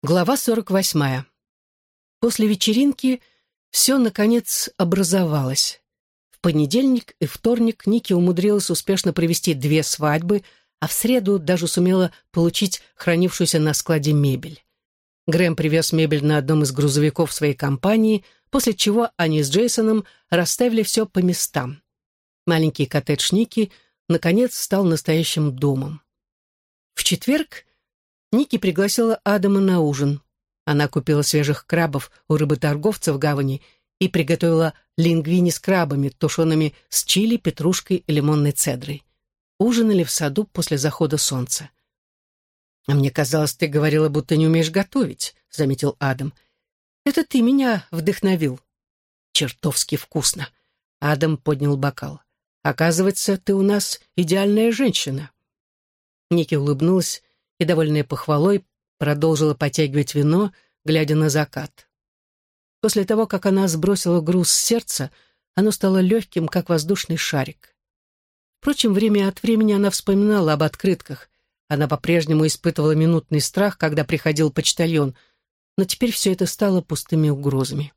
Глава 48. После вечеринки все, наконец, образовалось. В понедельник и вторник Ники умудрилась успешно провести две свадьбы, а в среду даже сумела получить хранившуюся на складе мебель. Грэм привез мебель на одном из грузовиков своей компании, после чего они с Джейсоном расставили все по местам. Маленький коттедж Ники, наконец, стал настоящим домом. В четверг Ники пригласила Адама на ужин. Она купила свежих крабов у рыботорговца в гавани и приготовила лингвини с крабами, тушеными с чили, петрушкой и лимонной цедрой. Ужинали в саду после захода солнца. «А мне казалось, ты говорила, будто не умеешь готовить», — заметил Адам. «Это ты меня вдохновил». «Чертовски вкусно». Адам поднял бокал. «Оказывается, ты у нас идеальная женщина». Ники улыбнулась и, довольная похвалой, продолжила потягивать вино, глядя на закат. После того, как она сбросила груз с сердца, оно стало легким, как воздушный шарик. Впрочем, время от времени она вспоминала об открытках. Она по-прежнему испытывала минутный страх, когда приходил почтальон, но теперь все это стало пустыми угрозами.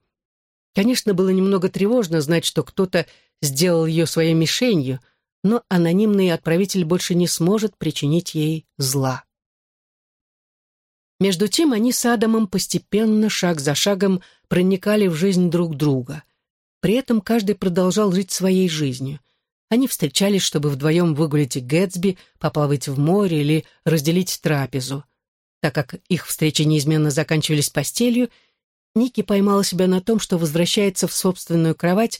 Конечно, было немного тревожно знать, что кто-то сделал ее своей мишенью, но анонимный отправитель больше не сможет причинить ей зла. Между тем они с Адамом постепенно, шаг за шагом, проникали в жизнь друг друга. При этом каждый продолжал жить своей жизнью. Они встречались, чтобы вдвоем выгулить Гэтсби, поплавать в море или разделить трапезу. Так как их встречи неизменно заканчивались постелью, Ники поймала себя на том, что возвращается в собственную кровать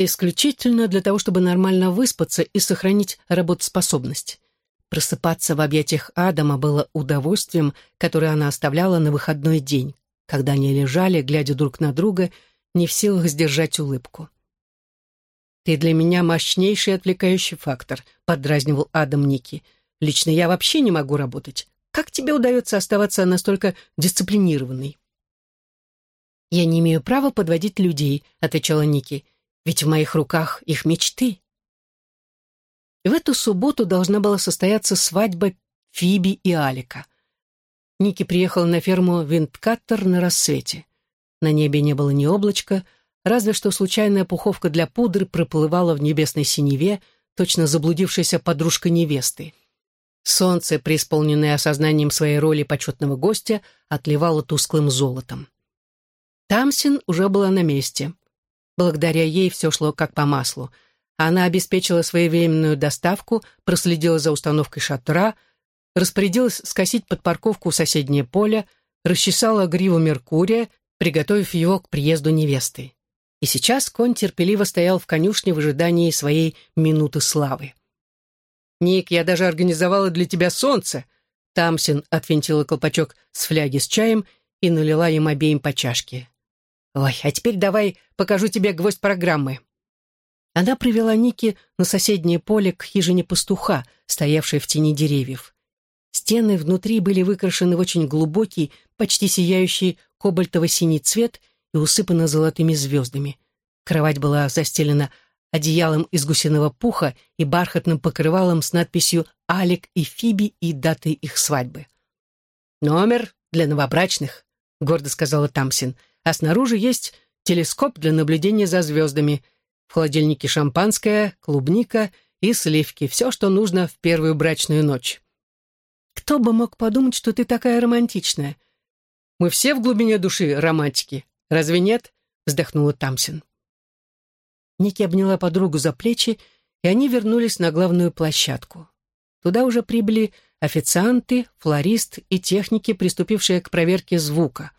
исключительно для того, чтобы нормально выспаться и сохранить работоспособность. Просыпаться в объятиях Адама было удовольствием, которое она оставляла на выходной день, когда они лежали, глядя друг на друга, не в силах сдержать улыбку. «Ты для меня мощнейший отвлекающий фактор», — подразнивал Адам Ники. «Лично я вообще не могу работать. Как тебе удается оставаться настолько дисциплинированной?» «Я не имею права подводить людей», — отвечала Ники. «Ведь в моих руках их мечты». В эту субботу должна была состояться свадьба Фиби и Алика. Ники приехала на ферму Винткаттер на рассвете. На небе не было ни облачка, разве что случайная пуховка для пудры проплывала в небесной синеве, точно заблудившаяся подружка невесты. Солнце, преисполненное осознанием своей роли почетного гостя, отливало тусклым золотом. Тамсин уже была на месте. Благодаря ей все шло как по маслу — она обеспечила своевременную доставку, проследила за установкой шатра, распорядилась скосить под парковку соседнее поле, расчесала гриву Меркурия, приготовив его к приезду невесты. И сейчас конь терпеливо стоял в конюшне в ожидании своей минуты славы. «Ник, я даже организовала для тебя солнце!» Тамсин отвинтила колпачок с фляги с чаем и налила им обеим по чашке. «Ой, а теперь давай покажу тебе гвоздь программы». Она привела Ники на соседнее поле к хижине пастуха, стоявшей в тени деревьев. Стены внутри были выкрашены в очень глубокий, почти сияющий кобальтово-синий цвет и усыпаны золотыми звездами. Кровать была застелена одеялом из гусиного пуха и бархатным покрывалом с надписью «Алик и Фиби» и датой их свадьбы. «Номер для новобрачных», — гордо сказала Тамсин, «а снаружи есть телескоп для наблюдения за звездами — в холодильнике шампанское, клубника и сливки. Все, что нужно в первую брачную ночь. Кто бы мог подумать, что ты такая романтичная? Мы все в глубине души романтики. Разве нет? Вздохнула Тамсин. Ники обняла подругу за плечи, и они вернулись на главную площадку. Туда уже прибыли официанты, флорист и техники, приступившие к проверке звука.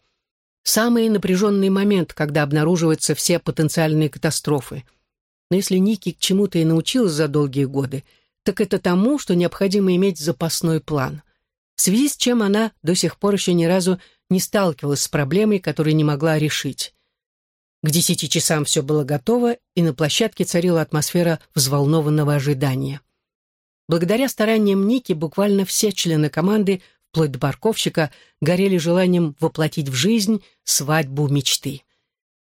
Самый напряженный момент, когда обнаруживаются все потенциальные катастрофы — но если Ники к чему-то и научилась за долгие годы, так это тому, что необходимо иметь запасной план. В связи с чем она до сих пор еще ни разу не сталкивалась с проблемой, которую не могла решить. К десяти часам все было готово, и на площадке царила атмосфера взволнованного ожидания. Благодаря стараниям Ники буквально все члены команды, вплоть до парковщика, горели желанием воплотить в жизнь свадьбу мечты.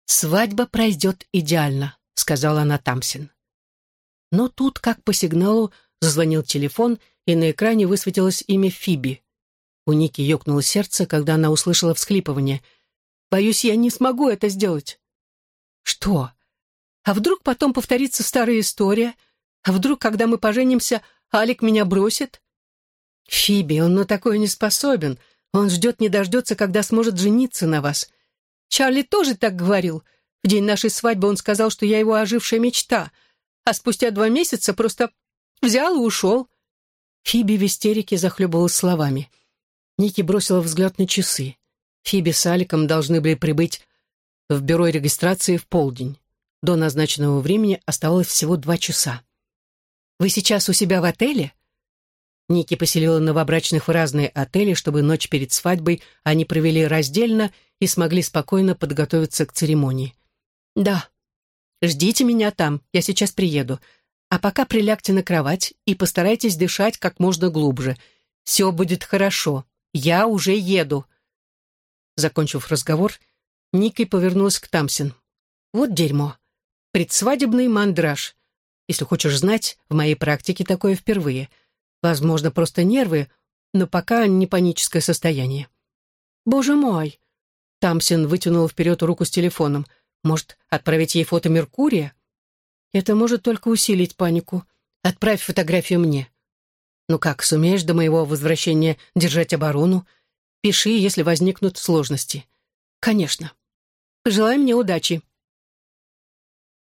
Свадьба пройдет идеально сказала она Тамсин. Но тут, как по сигналу, зазвонил телефон, и на экране высветилось имя Фиби. У Ники ёкнуло сердце, когда она услышала всхлипывание. «Боюсь, я не смогу это сделать». «Что? А вдруг потом повторится старая история? А вдруг, когда мы поженимся, Алик меня бросит?» «Фиби, он на такое не способен. Он ждет не дождется, когда сможет жениться на вас. Чарли тоже так говорил. В день нашей свадьбы он сказал, что я его ожившая мечта, а спустя два месяца просто взял и ушел». Фиби в истерике захлебывалась словами. Ники бросила взгляд на часы. Фиби с Аликом должны были прибыть в бюро регистрации в полдень. До назначенного времени оставалось всего два часа. «Вы сейчас у себя в отеле?» Ники поселила новобрачных в разные отели, чтобы ночь перед свадьбой они провели раздельно и смогли спокойно подготовиться к церемонии. «Да. Ждите меня там, я сейчас приеду. А пока прилягте на кровать и постарайтесь дышать как можно глубже. Все будет хорошо. Я уже еду». Закончив разговор, Ники повернулась к Тамсин. «Вот дерьмо. Предсвадебный мандраж. Если хочешь знать, в моей практике такое впервые — Возможно, просто нервы, но пока не паническое состояние. «Боже мой!» Тамсин вытянул вперед руку с телефоном. «Может, отправить ей фото Меркурия?» «Это может только усилить панику. Отправь фотографию мне». «Ну как, сумеешь до моего возвращения держать оборону? Пиши, если возникнут сложности». «Конечно. Пожелай мне удачи».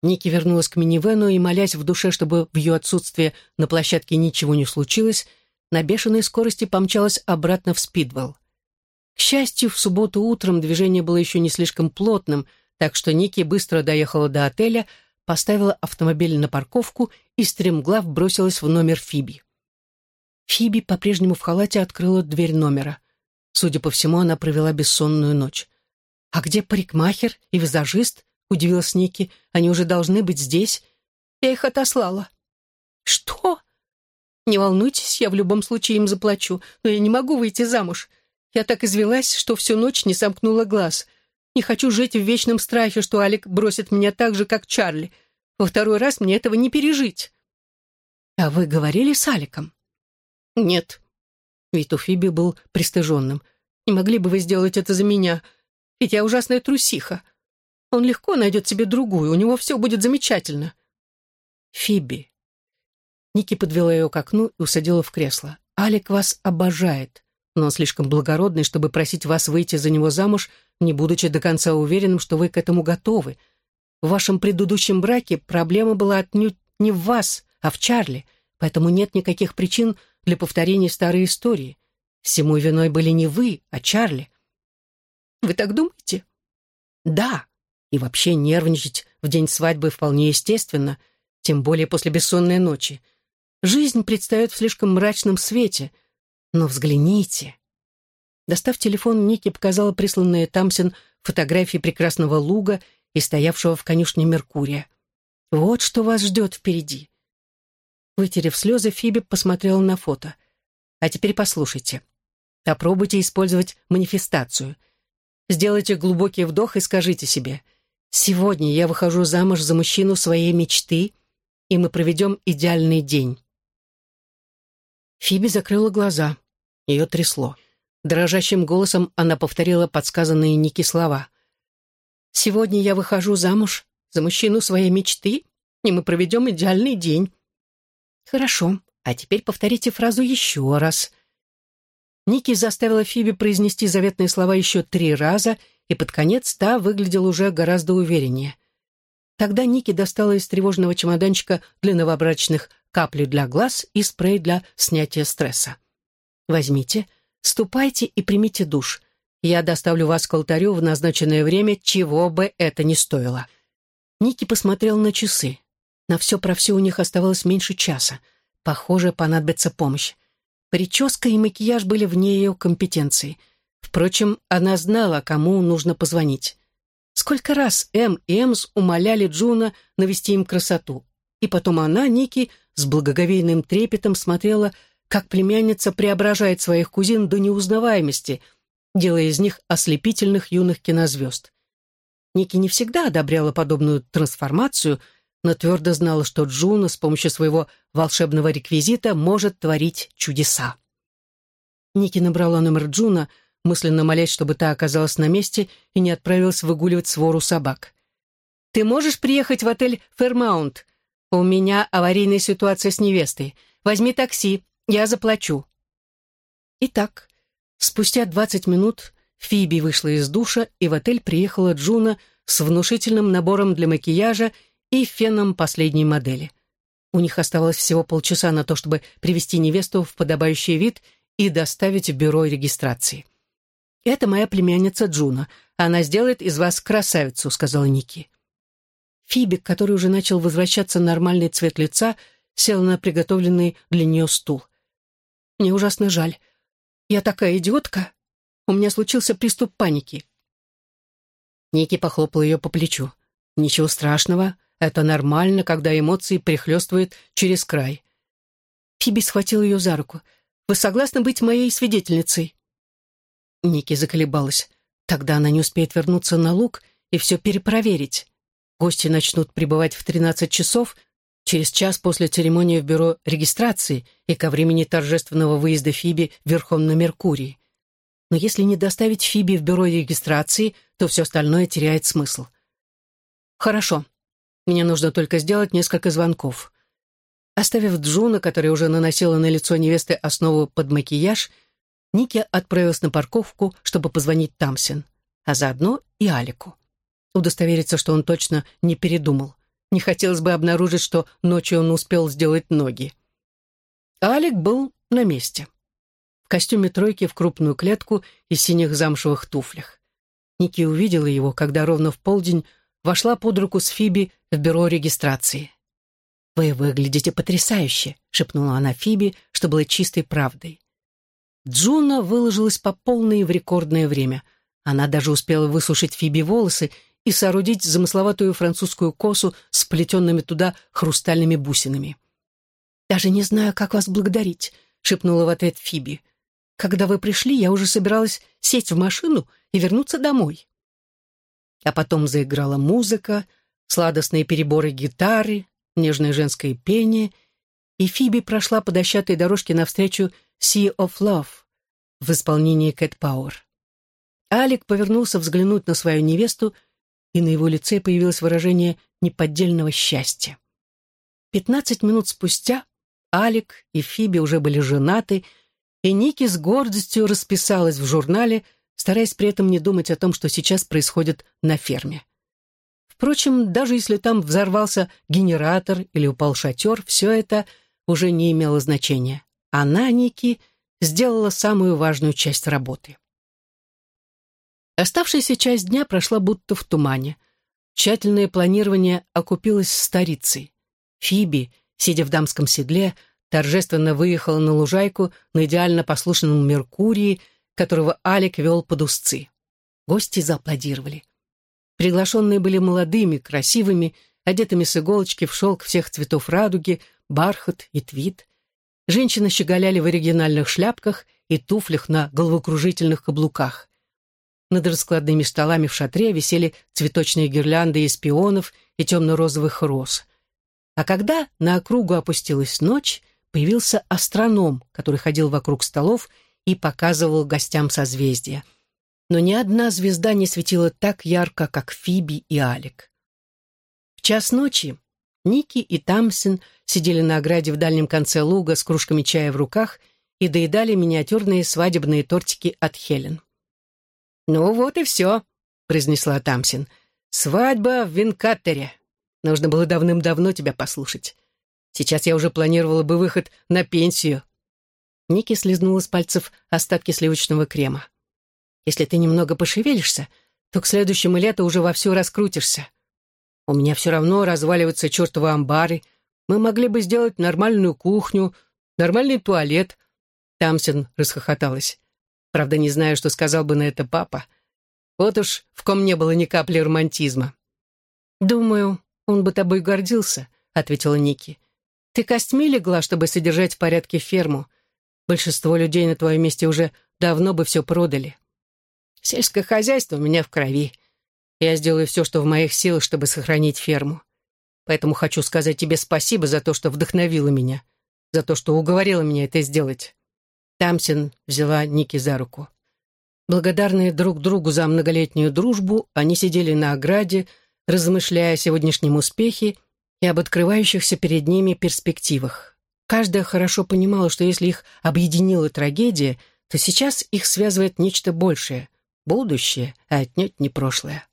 Ники вернулась к минивену и, молясь в душе, чтобы в ее отсутствие на площадке ничего не случилось, на бешеной скорости помчалась обратно в Спидвелл. К счастью, в субботу утром движение было еще не слишком плотным, так что Ники быстро доехала до отеля, поставила автомобиль на парковку и стремглав бросилась в номер Фиби. Фиби по-прежнему в халате открыла дверь номера. Судя по всему, она провела бессонную ночь. А где парикмахер и визажист? удивилась Ники. «Они уже должны быть здесь. Я их отослала». «Что?» «Не волнуйтесь, я в любом случае им заплачу, но я не могу выйти замуж. Я так извелась, что всю ночь не сомкнула глаз. Не хочу жить в вечном страхе, что Алик бросит меня так же, как Чарли. Во второй раз мне этого не пережить». «А вы говорили с Аликом?» «Нет». Вид у Фиби был пристыженным. «Не могли бы вы сделать это за меня? Ведь я ужасная трусиха. Он легко найдет себе другую, у него все будет замечательно. Фиби. Ники подвела ее к окну и усадила в кресло. Алик вас обожает, но он слишком благородный, чтобы просить вас выйти за него замуж, не будучи до конца уверенным, что вы к этому готовы. В вашем предыдущем браке проблема была отнюдь не в вас, а в Чарли, поэтому нет никаких причин для повторения старой истории. Всему виной были не вы, а Чарли. Вы так думаете? Да, и вообще нервничать в день свадьбы вполне естественно, тем более после бессонной ночи. Жизнь предстает в слишком мрачном свете. Но взгляните. Достав телефон, Ники показала присланные Тамсин фотографии прекрасного луга и стоявшего в конюшне Меркурия. Вот что вас ждет впереди. Вытерев слезы, Фиби посмотрела на фото. А теперь послушайте. Попробуйте использовать манифестацию. Сделайте глубокий вдох и скажите себе — Сегодня я выхожу замуж за мужчину своей мечты, и мы проведем идеальный день. Фиби закрыла глаза. Ее трясло. Дрожащим голосом она повторила подсказанные Ники слова. «Сегодня я выхожу замуж за мужчину своей мечты, и мы проведем идеальный день». «Хорошо, а теперь повторите фразу еще раз». Ники заставила Фиби произнести заветные слова еще три раза — и под конец та выглядела уже гораздо увереннее. Тогда Ники достала из тревожного чемоданчика для новобрачных капли для глаз и спрей для снятия стресса. «Возьмите, ступайте и примите душ. Я доставлю вас к алтарю в назначенное время, чего бы это ни стоило». Ники посмотрел на часы. На все про все у них оставалось меньше часа. Похоже, понадобится помощь. Прическа и макияж были вне ее компетенции — Впрочем, она знала, кому нужно позвонить. Сколько раз Эм и Эмс умоляли Джуна навести им красоту. И потом она, Ники, с благоговейным трепетом смотрела, как племянница преображает своих кузин до неузнаваемости, делая из них ослепительных юных кинозвезд. Ники не всегда одобряла подобную трансформацию, но твердо знала, что Джуна с помощью своего волшебного реквизита может творить чудеса. Ники набрала номер Джуна, мысленно молясь, чтобы та оказалась на месте и не отправилась выгуливать свору собак. «Ты можешь приехать в отель «Фермаунт»? У меня аварийная ситуация с невестой. Возьми такси, я заплачу». Итак, спустя двадцать минут Фиби вышла из душа, и в отель приехала Джуна с внушительным набором для макияжа и феном последней модели. У них оставалось всего полчаса на то, чтобы привести невесту в подобающий вид и доставить в бюро регистрации. «Это моя племянница Джуна. Она сделает из вас красавицу», — сказала Ники. Фиби, который уже начал возвращаться нормальный цвет лица, сел на приготовленный для нее стул. «Мне ужасно жаль. Я такая идиотка. У меня случился приступ паники». Ники похлопал ее по плечу. «Ничего страшного. Это нормально, когда эмоции прихлестывают через край». Фиби схватил ее за руку. «Вы согласны быть моей свидетельницей?» Ники заколебалась. Тогда она не успеет вернуться на луг и все перепроверить. Гости начнут прибывать в 13 часов, через час после церемонии в бюро регистрации и ко времени торжественного выезда Фиби верхом на Меркурии. Но если не доставить Фиби в бюро регистрации, то все остальное теряет смысл. Хорошо. Мне нужно только сделать несколько звонков. Оставив Джуна, которая уже наносила на лицо невесты основу под макияж, Ники отправилась на парковку, чтобы позвонить Тамсин, а заодно и Алику. Удостовериться, что он точно не передумал. Не хотелось бы обнаружить, что ночью он успел сделать ноги. Алик был на месте. В костюме тройки в крупную клетку и синих замшевых туфлях. Ники увидела его, когда ровно в полдень вошла под руку с Фиби в бюро регистрации. «Вы выглядите потрясающе», — шепнула она Фиби, что было чистой правдой. Джуна выложилась по полной в рекордное время. Она даже успела высушить Фиби волосы и соорудить замысловатую французскую косу с плетенными туда хрустальными бусинами. «Даже не знаю, как вас благодарить», — шепнула в ответ Фиби. «Когда вы пришли, я уже собиралась сесть в машину и вернуться домой». А потом заиграла музыка, сладостные переборы гитары, нежное женское пение, и Фиби прошла по дощатой дорожке навстречу «Sea of Love» в исполнении Кэт Пауэр. Алик повернулся взглянуть на свою невесту, и на его лице появилось выражение неподдельного счастья. Пятнадцать минут спустя Алик и Фиби уже были женаты, и Ники с гордостью расписалась в журнале, стараясь при этом не думать о том, что сейчас происходит на ферме. Впрочем, даже если там взорвался генератор или упал шатер, все это уже не имело значения. Она, Ники, сделала самую важную часть работы. Оставшаяся часть дня прошла будто в тумане. Тщательное планирование окупилось старицей. Фиби, сидя в дамском седле, торжественно выехала на лужайку на идеально послушном Меркурии, которого Алик вел под узцы. Гости зааплодировали. Приглашенные были молодыми, красивыми, одетыми с иголочки в шелк всех цветов радуги, бархат и твит. Женщины щеголяли в оригинальных шляпках и туфлях на головокружительных каблуках. Над раскладными столами в шатре висели цветочные гирлянды из пионов и темно-розовых роз. А когда на округу опустилась ночь, появился астроном, который ходил вокруг столов и показывал гостям созвездия. Но ни одна звезда не светила так ярко, как Фиби и Алик. В час ночи Ники и Тамсин сидели на ограде в дальнем конце луга с кружками чая в руках и доедали миниатюрные свадебные тортики от Хелен. «Ну вот и все», — произнесла Тамсин. «Свадьба в Винкаттере. Нужно было давным-давно тебя послушать. Сейчас я уже планировала бы выход на пенсию». Ники слезнула с пальцев остатки сливочного крема. «Если ты немного пошевелишься, то к следующему лету уже вовсю раскрутишься. У меня все равно разваливаются чертовы амбары. Мы могли бы сделать нормальную кухню, нормальный туалет». Тамсин расхохоталась. Правда, не знаю, что сказал бы на это папа. Вот уж в ком не было ни капли романтизма. «Думаю, он бы тобой гордился», — ответила Ники. «Ты костьми легла, чтобы содержать в порядке ферму. Большинство людей на твоем месте уже давно бы все продали. Сельское хозяйство у меня в крови. Я сделаю все, что в моих силах, чтобы сохранить ферму. Поэтому хочу сказать тебе спасибо за то, что вдохновила меня, за то, что уговорила меня это сделать. Тамсин взяла Ники за руку. Благодарные друг другу за многолетнюю дружбу, они сидели на ограде, размышляя о сегодняшнем успехе и об открывающихся перед ними перспективах. Каждая хорошо понимала, что если их объединила трагедия, то сейчас их связывает нечто большее — будущее, а отнюдь не прошлое.